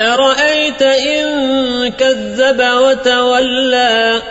أرأيت إن كذب وتولى